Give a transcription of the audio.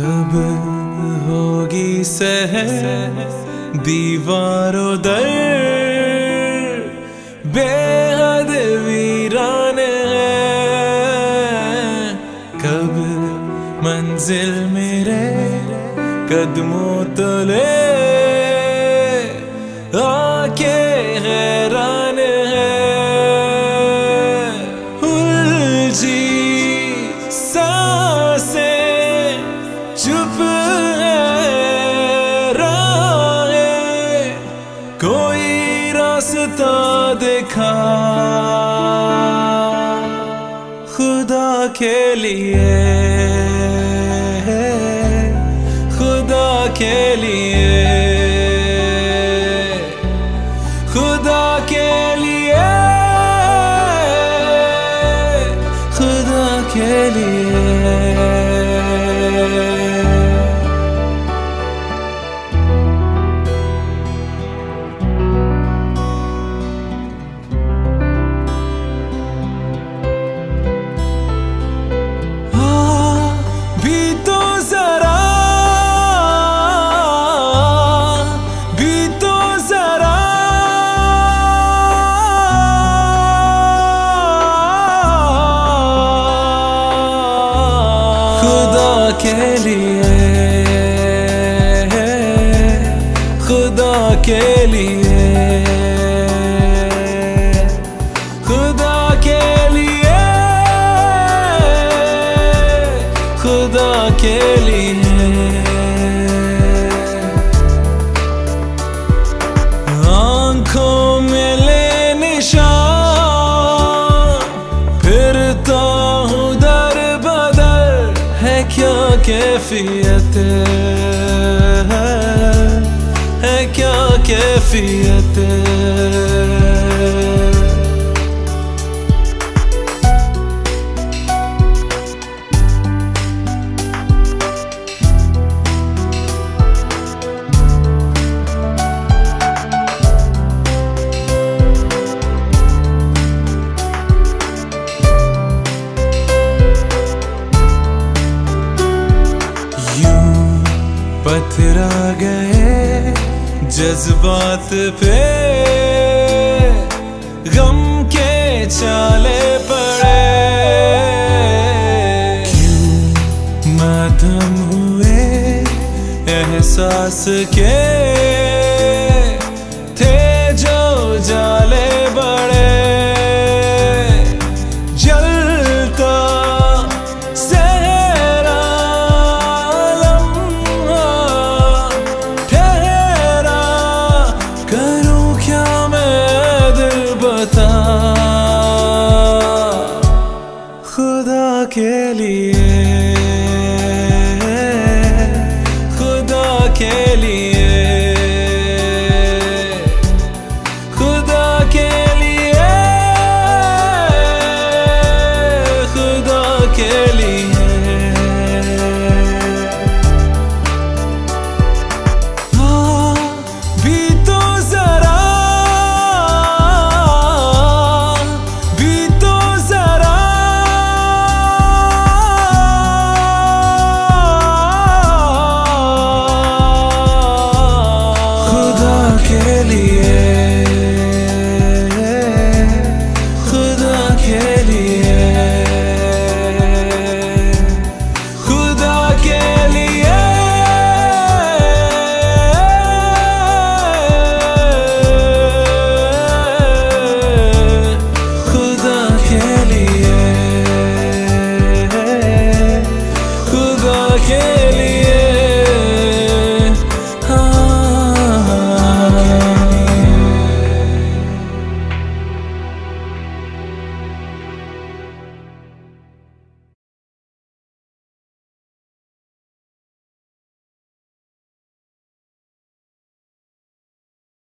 कब होगी सह दीवारों दर? बेहद वीरान है। कब मंजिल मेरे कदमों तले? आके हैरान है। उलझी कोई रास्ता दिखा। खुदा के लिए खुदा के लिए। खुदा के लिए। खुदा के लिए। के लिए खुदा के है क्या कैफियत है? है क्या कैफियत यूँ पथरा गए जज्बात पे। गम के चाले पड़े। क्यों हुए एहसास के? के लिए। खुदा के लिए। खुदा really is.